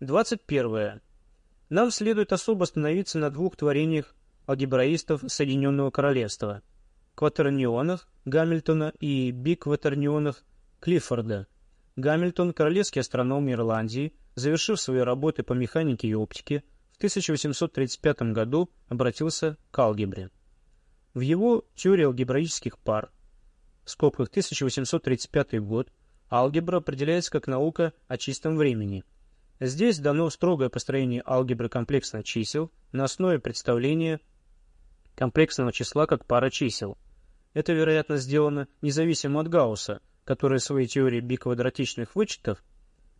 21. Нам следует особо остановиться на двух творениях алгебраистов Соединенного Королевства – кватернионах Гамильтона и бикватернионах Клиффорда. Гамильтон, королевский астроном Ирландии, завершив свои работы по механике и оптике, в 1835 году обратился к алгебре. В его теории алгебраических пар, в скобках 1835 год, алгебра определяется как наука о чистом времени – Здесь дано строгое построение алгебры комплексных чисел на основе представления комплексного числа как пара чисел. Это, вероятно, сделано независимо от Гаусса, который в своей теории биквадратичных вычетов,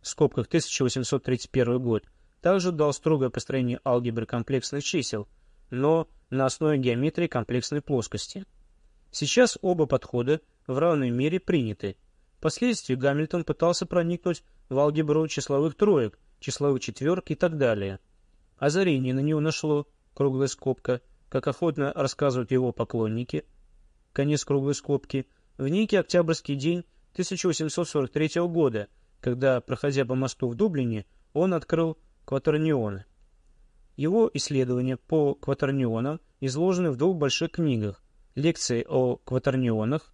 в скобках 1831 год, также дал строгое построение алгебры комплексных чисел, но на основе геометрии комплексной плоскости. Сейчас оба подхода в равной мере приняты. Впоследствии Гамильтон пытался проникнуть в алгебру числовых троек, числовых четверок и так далее. Озарение на него нашло, круглая скобка, как охотно рассказывают его поклонники, конец круглой скобки, в некий октябрьский день 1843 года, когда, проходя по мосту в Дублине, он открыл кватернионы. Его исследования по кватернионам изложены в двух больших книгах «Лекции о кватернионах»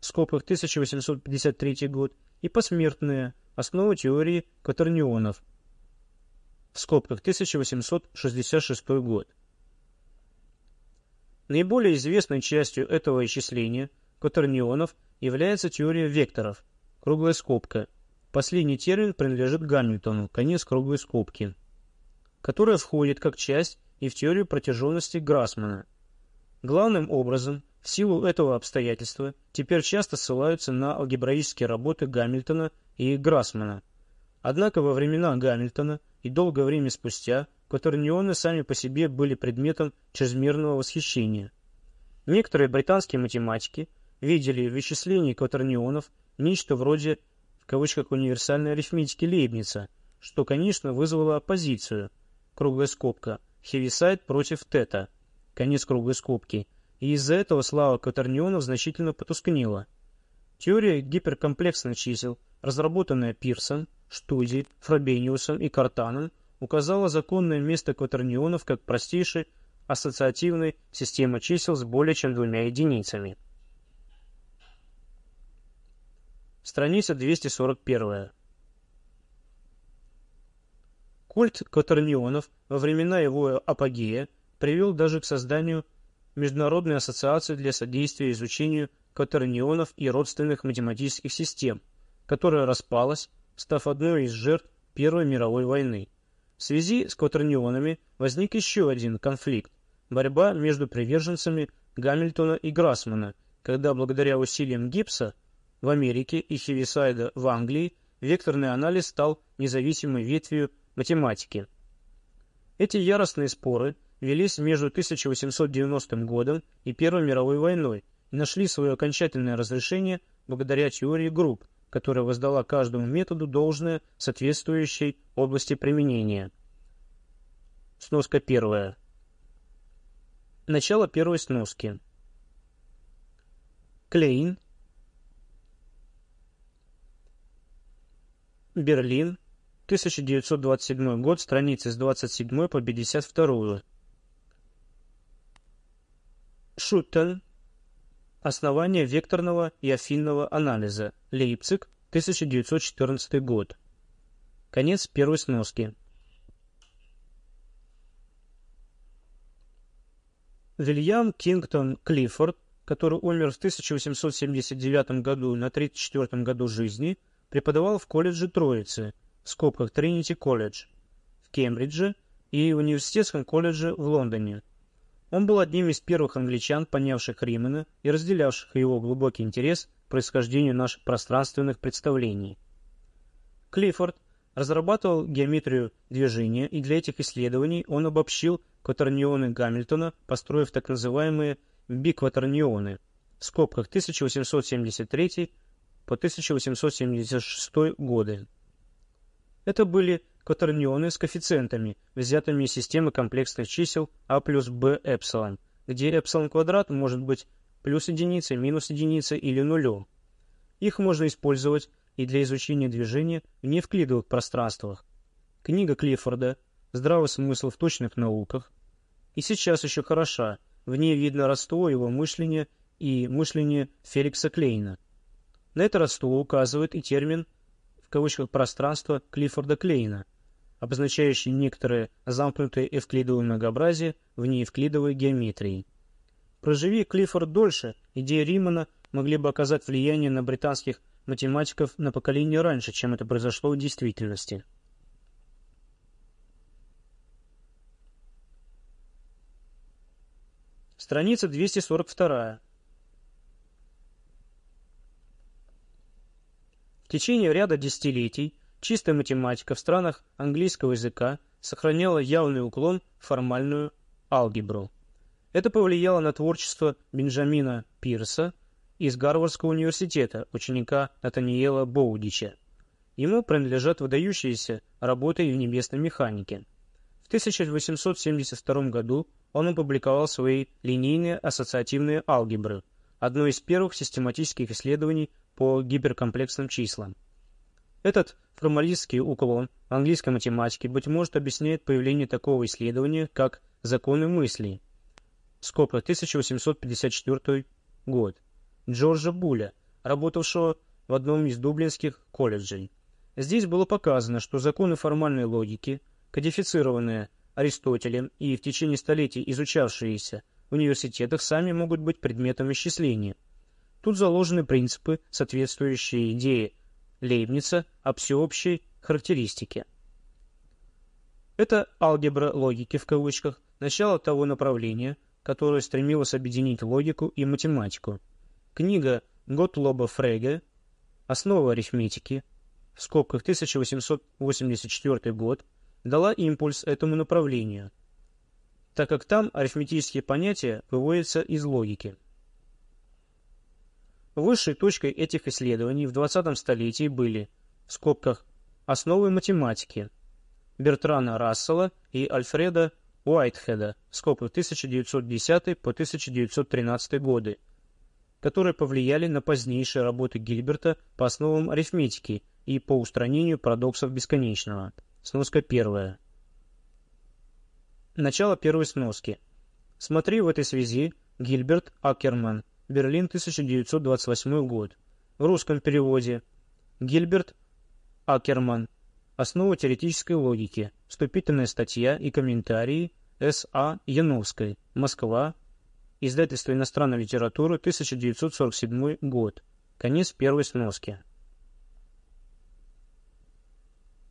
в скобках 1853 год и «Посмертные. Основы теории кватернионов» в скобках 1866 год. Наиболее известной частью этого исчисления кватернионов является теория векторов, круглая скобка. Последний термин принадлежит Гамильтону, конец круглой скобки, которая входит как часть и в теорию протяженности Грассмана. Главным образом, в силу этого обстоятельства, теперь часто ссылаются на алгебраические работы Гамильтона и Грассмана. Однако во времена Гамильтона и долгое время спустя кватернионы сами по себе были предметом чрезмерного восхищения. Некоторые британские математики видели в вычислении кватернионов нечто вроде в кавычках универсальной арифметики Лейбница, что, конечно, вызвало оппозицию, круглая скобка, Хевисайд против Тета, конец круглой скобки, и из-за этого слава кватернионов значительно потускнела. Теория гиперкомплексных чисел, разработанная Пирсон, Штуди, Фробениусом и Картаном указала законное место кватернионов как простейшей ассоциативной системы чисел с более чем двумя единицами. Страница 241. Культ кватернионов во времена его апогея привел даже к созданию Международной ассоциации для содействия изучению кватернионов и родственных математических систем, которая распалась став одной из жертв Первой мировой войны. В связи с кватернионами возник еще один конфликт – борьба между приверженцами Гамильтона и Грассмана, когда благодаря усилиям Гибса в Америке и Хевисайда в Англии векторный анализ стал независимой ветвью математики. Эти яростные споры велись между 1890 годом и Первой мировой войной и нашли свое окончательное разрешение благодаря теории групп, которая воздала каждому методу должное соответствующей области применения. Сноска первая. Начало первой сноски. Клейн. Берлин. 1927 год, страницы с 27 по 52. Шуттен. Основание векторного и афинного анализа. Лейпциг, 1914 год. Конец первой сноски. Вильям Кингтон Клиффорд, который умер в 1879 году на 34 году жизни, преподавал в колледже Троицы, в скобках Тринити колледж, в Кембридже и университетском колледже в Лондоне. Он был одним из первых англичан, понявших Римена и разделявших его глубокий интерес к происхождению наших пространственных представлений. Клиффорд разрабатывал геометрию движения, и для этих исследований он обобщил кватернионы Гамильтона, построив так называемые бикватернионы, в скобках 1873 по 1876 годы. Это были кватернионы с коэффициентами, взятыми из системы комплексных чисел а плюс b эпсилон, где эпсилон квадрат может быть плюс единицей, минус единицей или нулем. Их можно использовать и для изучения движения в неевклидовых пространствах. книга Клиффорда «Здравый смысл в точных науках» и сейчас еще хороша, в ней видно родство его мышления и мышления Феликса Клейна. На это родство указывает и термин в кавычках пространство Клиффорда Клейна, обозначающий некоторые замкнутые эвклидовые многообразия в неевклидовой геометрии. Проживи Клиффорд дольше, идеи Римана могли бы оказать влияние на британских математиков на поколение раньше, чем это произошло в действительности. Страница 242. В течение ряда десятилетий чистая математика в странах английского языка сохраняла явный уклон в формальную алгебру. Это повлияло на творчество Бенджамина Пирса из Гарвардского университета, ученика Натаниэла Боудича. Ему принадлежат выдающиеся работы в небесной механике. В 1872 году он опубликовал свои линейные ассоциативные алгебры, одно из первых систематических исследований по гиперкомплексным числам. Этот формалистский уклон английской математики, быть может, объясняет появление такого исследования, как законы мысли. Скобка, 1854 год. Джорджа Буля, работавшего в одном из дублинских колледжей. Здесь было показано, что законы формальной логики, кодифицированные Аристотелем и в течение столетий изучавшиеся в университетах, сами могут быть предметом исчисления – Тут заложены принципы, соответствующие идее Лейбница о всеобщей характеристике. Это алгебра логики в кавычках, начало того направления, которое стремилось объединить логику и математику. Книга Готлоба Фреге «Основа арифметики» в скобках 1884 год дала импульс этому направлению, так как там арифметические понятия выводятся из логики. Высшей точкой этих исследований в 20 столетии были, в скобках, основы математики Бертрана Рассела и Альфреда Уайтхеда, в скобках 1910 по 1913 годы, которые повлияли на позднейшие работы Гильберта по основам арифметики и по устранению парадоксов бесконечного. Сноска первая. Начало первой сноски. Смотри в этой связи Гильберт Акерман – Берлин, 1928 год. В русском переводе. Гильберт Акерман. Основа теоретической логики. Вступительная статья и комментарии С.А. Яновской. Москва. Издательство иностранной литературы, 1947 год. Конец первой сноски.